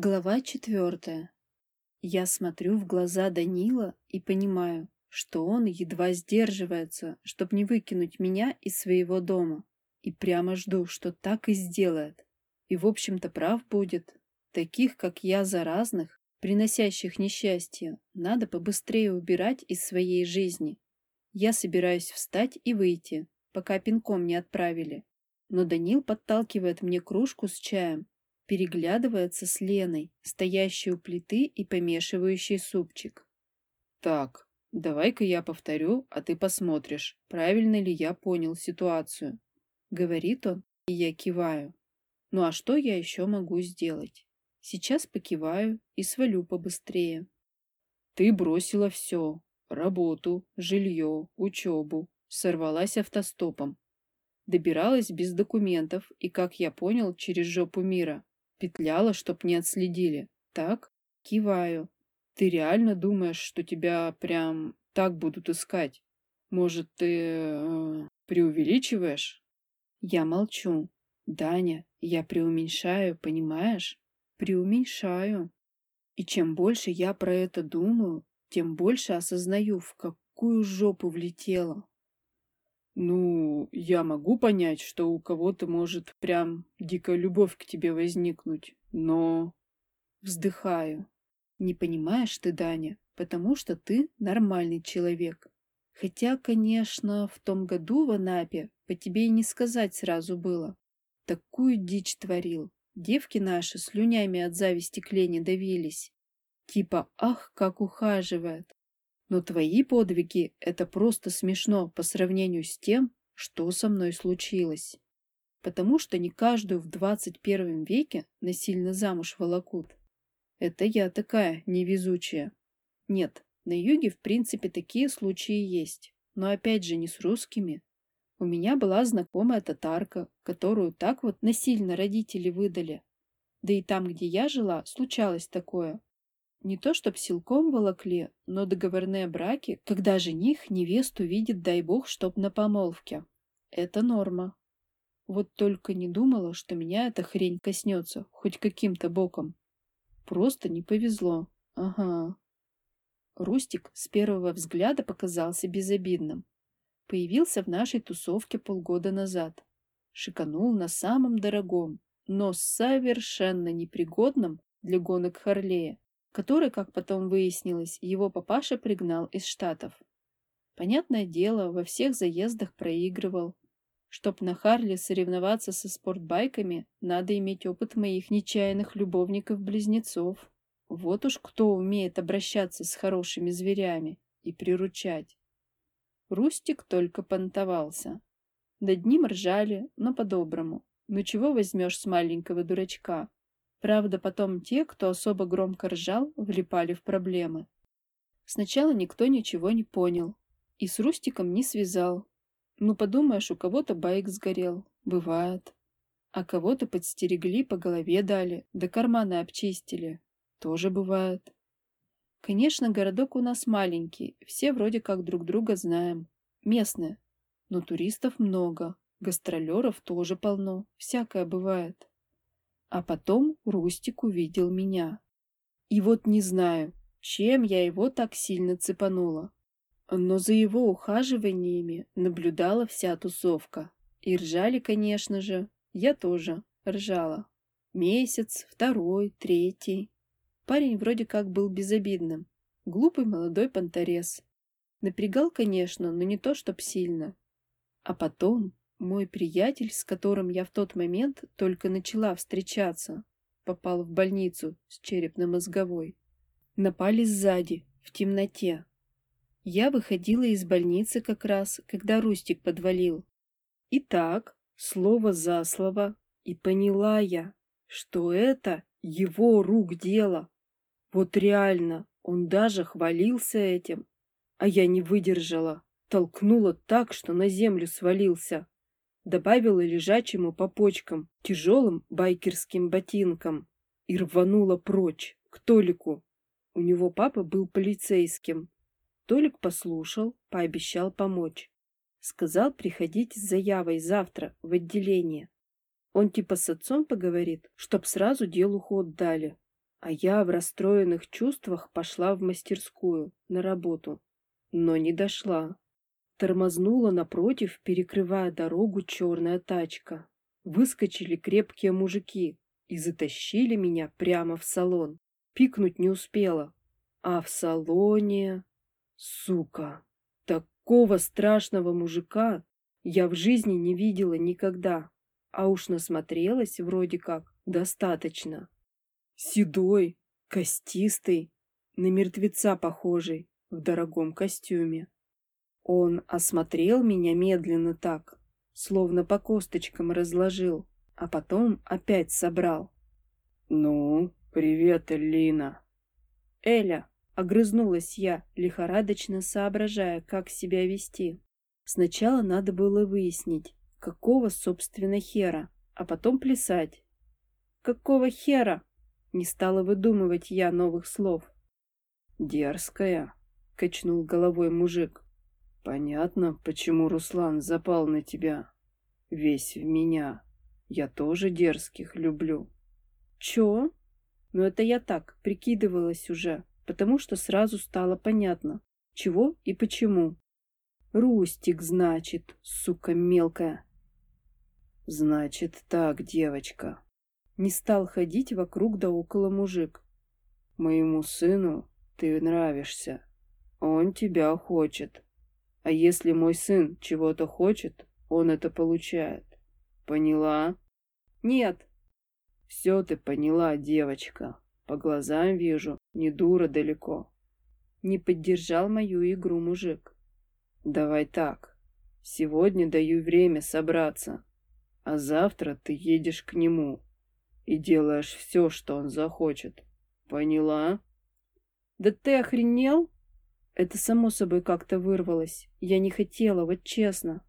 Глава четвертая. Я смотрю в глаза Данила и понимаю, что он едва сдерживается, чтобы не выкинуть меня из своего дома. И прямо жду, что так и сделает. И, в общем-то, прав будет. Таких, как я, заразных, приносящих несчастье, надо побыстрее убирать из своей жизни. Я собираюсь встать и выйти, пока пинком не отправили. Но Данил подталкивает мне кружку с чаем, переглядывается с Леной, стоящей у плиты и помешивающей супчик. «Так, давай-ка я повторю, а ты посмотришь, правильно ли я понял ситуацию», — говорит он, и я киваю. Ну а что я еще могу сделать? Сейчас покиваю и свалю побыстрее. Ты бросила все. Работу, жилье, учебу. Сорвалась автостопом. Добиралась без документов и, как я понял, через жопу мира. Петляла, чтоб не отследили. Так? Киваю. Ты реально думаешь, что тебя прям так будут искать? Может, ты э, преувеличиваешь? Я молчу. Даня, я преуменьшаю, понимаешь? Преуменьшаю. И чем больше я про это думаю, тем больше осознаю, в какую жопу влетела. Ну, я могу понять, что у кого-то может прям дикая любовь к тебе возникнуть, но... Вздыхаю. Не понимаешь ты, Даня, потому что ты нормальный человек. Хотя, конечно, в том году в Анапе по тебе и не сказать сразу было. Такую дичь творил. Девки наши слюнями от зависти к Лене давились. Типа, ах, как ухаживает. Но твои подвиги — это просто смешно по сравнению с тем, что со мной случилось. Потому что не каждую в двадцать первом веке насильно замуж волокут. Это я такая невезучая. Нет, на юге в принципе такие случаи есть, но опять же не с русскими. У меня была знакомая татарка, которую так вот насильно родители выдали. Да и там, где я жила, случалось такое. Не то чтоб силком волокли, но договорные браки, когда жених невесту видит, дай бог, чтоб на помолвке. Это норма. Вот только не думала, что меня эта хрень коснется, хоть каким-то боком. Просто не повезло. Ага. Рустик с первого взгляда показался безобидным. Появился в нашей тусовке полгода назад. Шиканул на самом дорогом, но совершенно непригодном для гонок Харлея который, как потом выяснилось, его папаша пригнал из Штатов. Понятное дело, во всех заездах проигрывал. Чтоб на Харли соревноваться со спортбайками, надо иметь опыт моих нечаянных любовников-близнецов. Вот уж кто умеет обращаться с хорошими зверями и приручать. Рустик только понтовался. Над ним ржали, но по-доброму. Ну чего возьмешь с маленького дурачка? Правда, потом те, кто особо громко ржал, влипали в проблемы. Сначала никто ничего не понял и с Рустиком не связал. Ну, подумаешь, у кого-то байк сгорел. Бывает. А кого-то подстерегли, по голове дали, да карманы обчистили. Тоже бывает. Конечно, городок у нас маленький, все вроде как друг друга знаем. Местные. Но туристов много, гастролеров тоже полно, всякое бывает. А потом Рустик увидел меня. И вот не знаю, чем я его так сильно цепанула. Но за его ухаживаниями наблюдала вся тусовка. И ржали, конечно же, я тоже ржала. Месяц, второй, третий. Парень вроде как был безобидным. Глупый молодой понторез. Напрягал, конечно, но не то чтоб сильно. А потом мой приятель, с которым я в тот момент только начала встречаться, попал в больницу с черепно-мозговой. Напали сзади, в темноте. Я выходила из больницы как раз, когда Рустик подвалил. И так, слово за слово, и поняла я, что это его рук дело. Вот реально, он даже хвалился этим. А я не выдержала, толкнула так, что на землю свалился добавила лежачему по почкам тяжелым байкерским ботинкам и рванула прочь, к Толику. У него папа был полицейским. Толик послушал, пообещал помочь. Сказал приходить с заявой завтра в отделение. Он типа с отцом поговорит, чтоб сразу делу ход дали. А я в расстроенных чувствах пошла в мастерскую, на работу. Но не дошла. Тормознула напротив, перекрывая дорогу черная тачка. Выскочили крепкие мужики и затащили меня прямо в салон. Пикнуть не успела. А в салоне... Сука! Такого страшного мужика я в жизни не видела никогда. А уж насмотрелась вроде как достаточно. Седой, костистый, на мертвеца похожий, в дорогом костюме. Он осмотрел меня медленно так, словно по косточкам разложил, а потом опять собрал. «Ну, привет, Элина!» «Эля!» — огрызнулась я, лихорадочно соображая, как себя вести. Сначала надо было выяснить, какого, собственно, хера, а потом плясать. «Какого хера?» — не стала выдумывать я новых слов. «Дерзкая!» — качнул головой мужик. Понятно, почему Руслан запал на тебя. Весь в меня. Я тоже дерзких люблю. Чё? Ну это я так, прикидывалась уже, потому что сразу стало понятно, чего и почему. Рустик, значит, сука мелкая. Значит так, девочка. Не стал ходить вокруг да около мужик. Моему сыну ты нравишься. Он тебя хочет. А если мой сын чего-то хочет, он это получает. Поняла? Нет. Все ты поняла, девочка. По глазам вижу, не дура далеко. Не поддержал мою игру мужик. Давай так. Сегодня даю время собраться. А завтра ты едешь к нему и делаешь все, что он захочет. Поняла? Да ты охренел? Это само собой как-то вырвалось. Я не хотела, вот честно.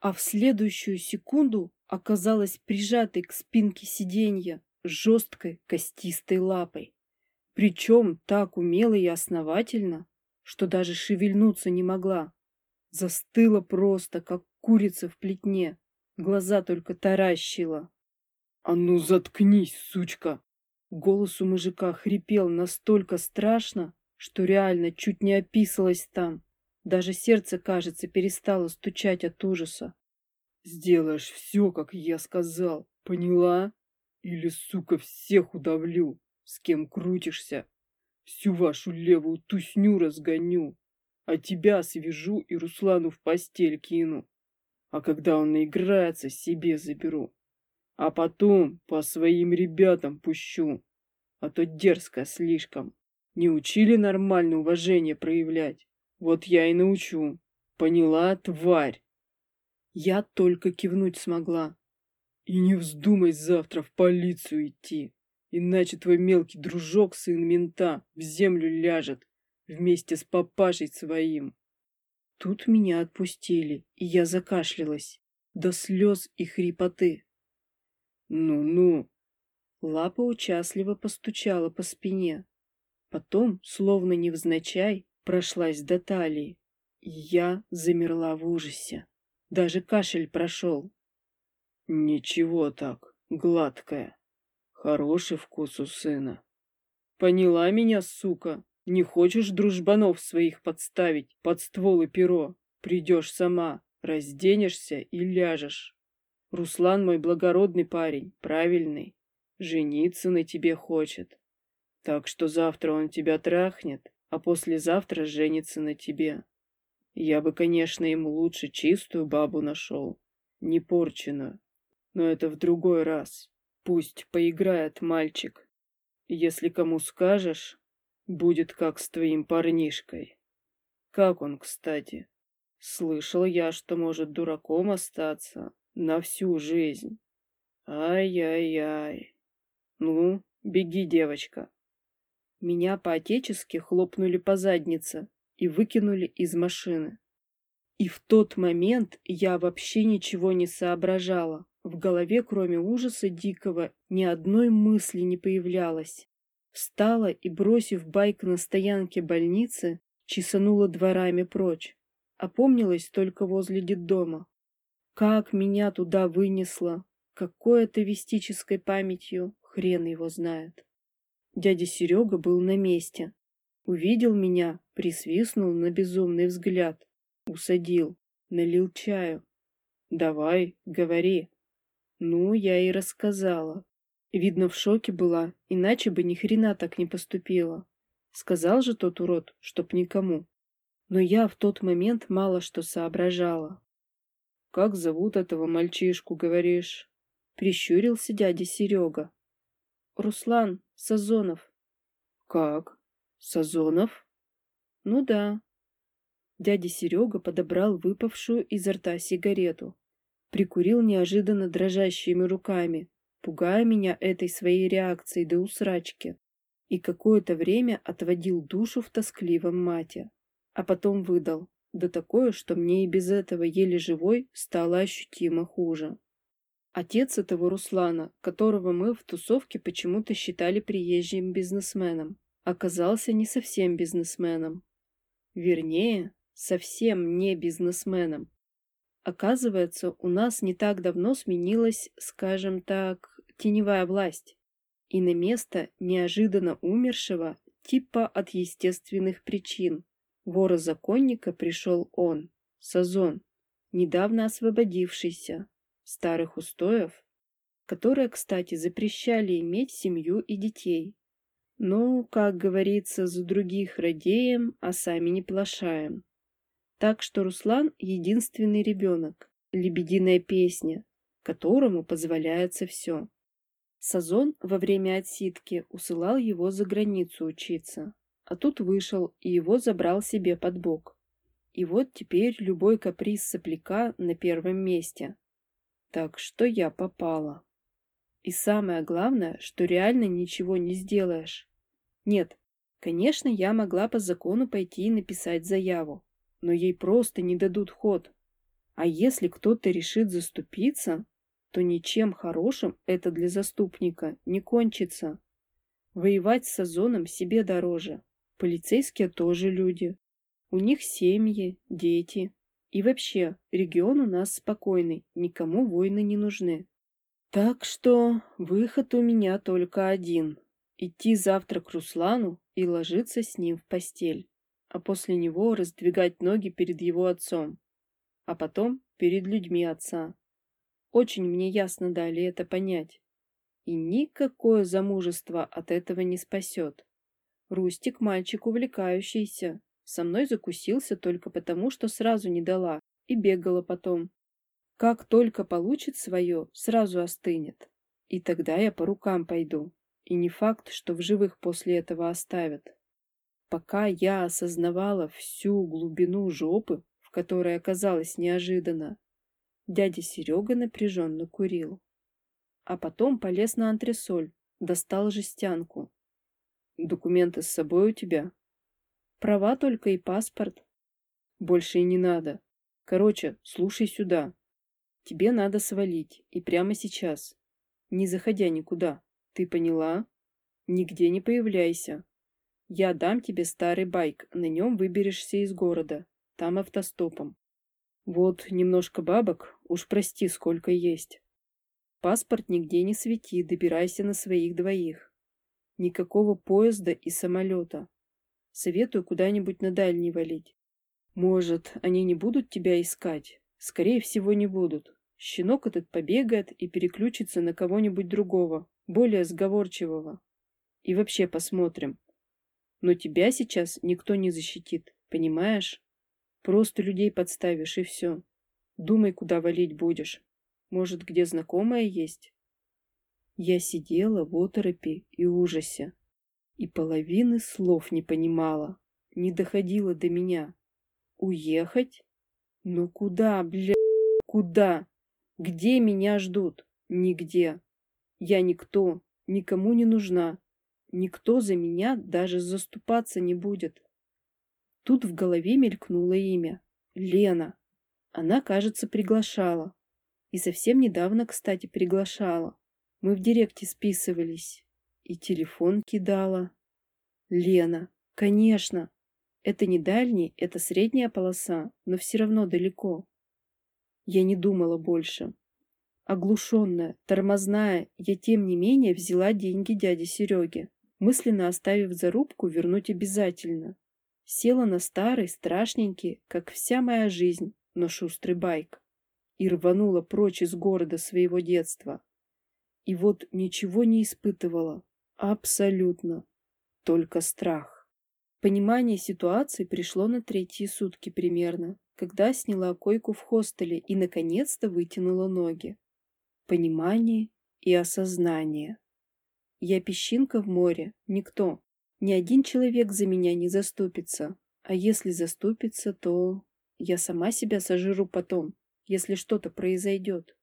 А в следующую секунду оказалась прижатой к спинке сиденья жесткой костистой лапой. Причем так умело и основательно, что даже шевельнуться не могла. Застыла просто, как курица в плетне. Глаза только таращила. «А ну заткнись, сучка!» Голос у мужика хрипел настолько страшно, что реально чуть не описалась там. Даже сердце, кажется, перестало стучать от ужаса. «Сделаешь все, как я сказал, поняла? Или, сука, всех удавлю, с кем крутишься. Всю вашу левую тусню разгоню, а тебя свяжу и Руслану в постель кину. А когда он наиграется, себе заберу. А потом по своим ребятам пущу, а то дерзко слишком. Не учили нормально уважение проявлять. Вот я и научу. Поняла, тварь? Я только кивнуть смогла. И не вздумай завтра в полицию идти, иначе твой мелкий дружок, сын мента, в землю ляжет вместе с папашей своим. Тут меня отпустили, и я закашлялась до слез и хрипоты. Ну-ну. Лапа участливо постучала по спине, Потом, словно невзначай, прошлась до талии. Я замерла в ужасе. Даже кашель прошел. Ничего так, гладкая. Хороший вкус у сына. Поняла меня, сука? Не хочешь дружбанов своих подставить под ствол и перо? Придешь сама, разденешься и ляжешь. Руслан мой благородный парень, правильный. Жениться на тебе хочет. Так что завтра он тебя трахнет, а послезавтра женится на тебе. Я бы, конечно, ему лучше чистую бабу нашел, не порченую. Но это в другой раз. Пусть поиграет мальчик. Если кому скажешь, будет как с твоим парнишкой. Как он, кстати? Слышал я, что может дураком остаться на всю жизнь. Ай-яй-яй. Ну, беги, девочка. Меня по-отечески хлопнули по заднице и выкинули из машины. И в тот момент я вообще ничего не соображала. В голове, кроме ужаса дикого, ни одной мысли не появлялось. Встала и, бросив байк на стоянке больницы, чесанула дворами прочь. Опомнилась только возле детдома. Как меня туда вынесло, какой-то вестической памятью, хрен его знает. Дядя Серега был на месте. Увидел меня, присвистнул на безумный взгляд. Усадил, налил чаю. «Давай, говори». Ну, я и рассказала. Видно, в шоке была, иначе бы ни хрена так не поступила. Сказал же тот урод, чтоб никому. Но я в тот момент мало что соображала. «Как зовут этого мальчишку, говоришь?» Прищурился дядя Серега. «Руслан Сазонов». «Как? Сазонов?» «Ну да». Дядя Серега подобрал выпавшую изо рта сигарету. Прикурил неожиданно дрожащими руками, пугая меня этой своей реакцией до усрачки, и какое-то время отводил душу в тоскливом мате, а потом выдал, да такое, что мне и без этого еле живой стало ощутимо хуже. Отец этого Руслана, которого мы в тусовке почему-то считали приезжим бизнесменом, оказался не совсем бизнесменом. Вернее, совсем не бизнесменом. Оказывается, у нас не так давно сменилась, скажем так, теневая власть. И на место неожиданно умершего, типа от естественных причин, вора-законника пришел он, Сазон, недавно освободившийся, старых устоев, которые, кстати, запрещали иметь семью и детей. Ну, как говорится, за других радеем, а сами не плашаем. Так что Руслан — единственный ребенок, лебединая песня, которому позволяется все. Сазон во время отсидки усылал его за границу учиться, а тут вышел и его забрал себе под бок. И вот теперь любой каприз сопляка на первом месте. Так что я попала. И самое главное, что реально ничего не сделаешь. Нет, конечно, я могла по закону пойти и написать заяву, но ей просто не дадут ход. А если кто-то решит заступиться, то ничем хорошим это для заступника не кончится. Воевать с Сазоном себе дороже. Полицейские тоже люди. У них семьи, дети. И вообще, регион у нас спокойный, никому войны не нужны. Так что выход у меня только один. Идти завтра к Руслану и ложиться с ним в постель. А после него раздвигать ноги перед его отцом. А потом перед людьми отца. Очень мне ясно дали это понять. И никакое замужество от этого не спасет. Рустик мальчик увлекающийся. Со мной закусился только потому, что сразу не дала. И бегала потом. Как только получит свое, сразу остынет. И тогда я по рукам пойду. И не факт, что в живых после этого оставят. Пока я осознавала всю глубину жопы, в которой оказалась неожиданно, Дядя Серега напряженно курил. А потом полез на антресоль, достал жестянку. «Документы с собой у тебя?» «Права только и паспорт». «Больше и не надо. Короче, слушай сюда. Тебе надо свалить, и прямо сейчас. Не заходя никуда. Ты поняла? Нигде не появляйся. Я дам тебе старый байк, на нем выберешься из города. Там автостопом. Вот немножко бабок, уж прости, сколько есть. Паспорт нигде не свети, добирайся на своих двоих. Никакого поезда и самолета. Советую куда-нибудь на дальний валить. Может, они не будут тебя искать? Скорее всего, не будут. Щенок этот побегает и переключится на кого-нибудь другого, более сговорчивого. И вообще посмотрим. Но тебя сейчас никто не защитит, понимаешь? Просто людей подставишь, и все. Думай, куда валить будешь. Может, где знакомая есть? Я сидела в оторопи и ужасе. И половины слов не понимала. Не доходило до меня. Уехать? Ну куда, бля, куда? Где меня ждут? Нигде. Я никто, никому не нужна. Никто за меня даже заступаться не будет. Тут в голове мелькнуло имя. Лена. Она, кажется, приглашала. И совсем недавно, кстати, приглашала. Мы в директе списывались. И телефон кидала. Лена. Конечно. Это не дальний, это средняя полоса, но все равно далеко. Я не думала больше. Оглушенная, тормозная, я тем не менее взяла деньги дяди Сереги. Мысленно оставив зарубку, вернуть обязательно. Села на старый, страшненький, как вся моя жизнь, но шустрый байк. И рванула прочь из города своего детства. И вот ничего не испытывала. Абсолютно. Только страх. Понимание ситуации пришло на третьи сутки примерно, когда сняла койку в хостеле и наконец-то вытянула ноги. Понимание и осознание. Я песчинка в море, никто. Ни один человек за меня не заступится. А если заступится, то я сама себя сожру потом, если что-то произойдет.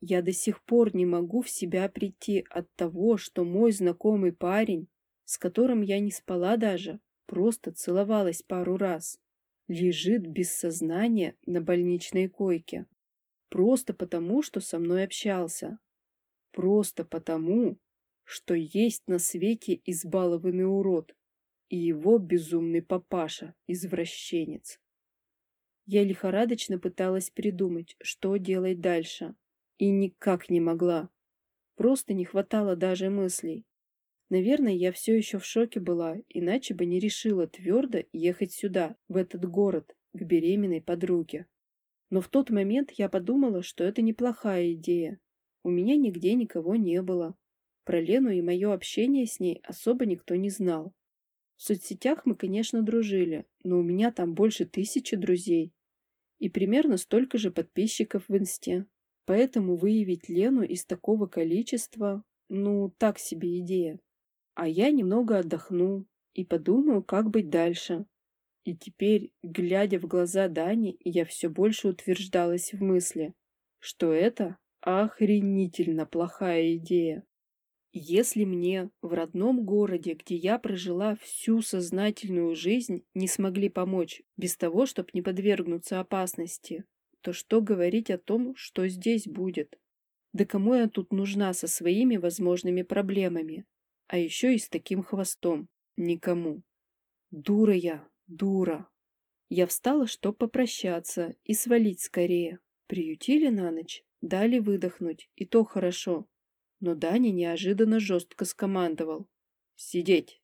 Я до сих пор не могу в себя прийти от того, что мой знакомый парень, с которым я не спала даже, просто целовалась пару раз, лежит без сознания на больничной койке. Просто потому, что со мной общался. Просто потому, что есть на свете избалованный урод и его безумный папаша, извращенец. Я лихорадочно пыталась придумать, что делать дальше, и никак не могла. Просто не хватало даже мыслей. Наверное, я все еще в шоке была, иначе бы не решила твердо ехать сюда, в этот город, к беременной подруге. Но в тот момент я подумала, что это неплохая идея. У меня нигде никого не было. Про Лену и мое общение с ней особо никто не знал. В соцсетях мы, конечно, дружили, но у меня там больше тысячи друзей. И примерно столько же подписчиков в инсте. Поэтому выявить Лену из такого количества, ну, так себе идея. А я немного отдохну и подумаю, как быть дальше. И теперь, глядя в глаза Дани, я все больше утверждалась в мысли, что это охренительно плохая идея. Если мне в родном городе, где я прожила всю сознательную жизнь, не смогли помочь без того, чтобы не подвергнуться опасности, то что говорить о том, что здесь будет? Да кому я тут нужна со своими возможными проблемами? А еще и с таким хвостом. Никому. Дура я, дура. Я встала, чтоб попрощаться и свалить скорее. Приютили на ночь, дали выдохнуть, и то хорошо. Но Даня неожиданно жестко скомандовал. «Сидеть!»